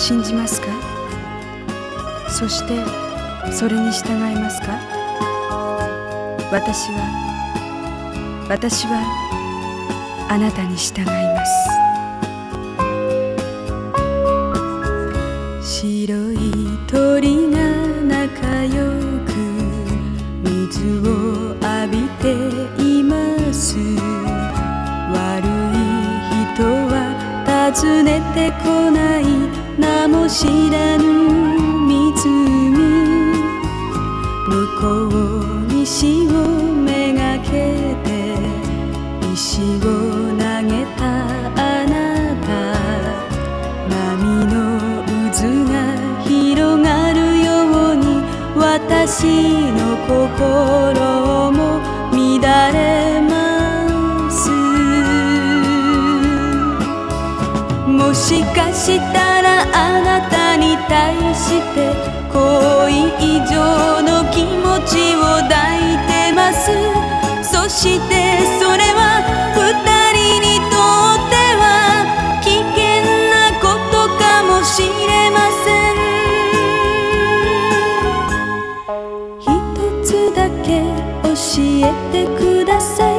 信じますか？そしてそれに従いますか？私は私はあなたに従います。白い鳥が仲良く水を浴びています。悪い人は訪ねてこない。名も知らぬ湖向こう西をめがけて石を投げたあなた。波の渦が広がるように私の心も乱れます。もしかしたらあなたに対して恋以上の気持ちを抱いてます。そしてそれは二人にとっては危険なことかもしれません。一つだけ教えてください。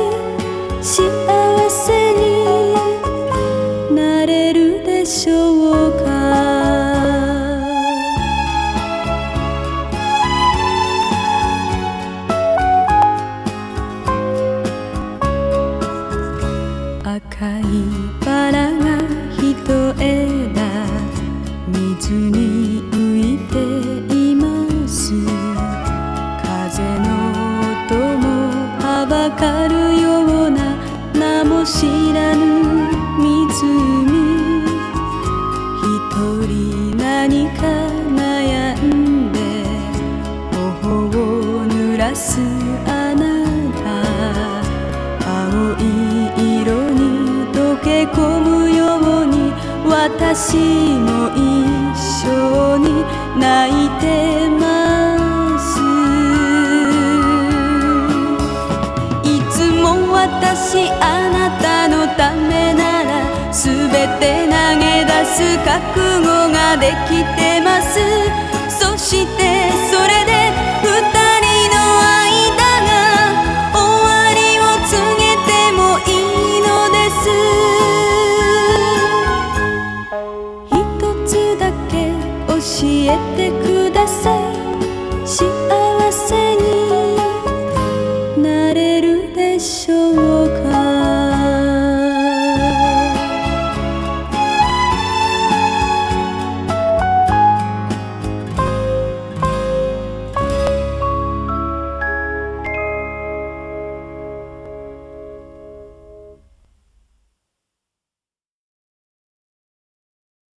すあなた青い色に溶け込むように私も一緒に泣いてますいつも私あなたのためならすべて投げ出す覚悟ができてます。えてください。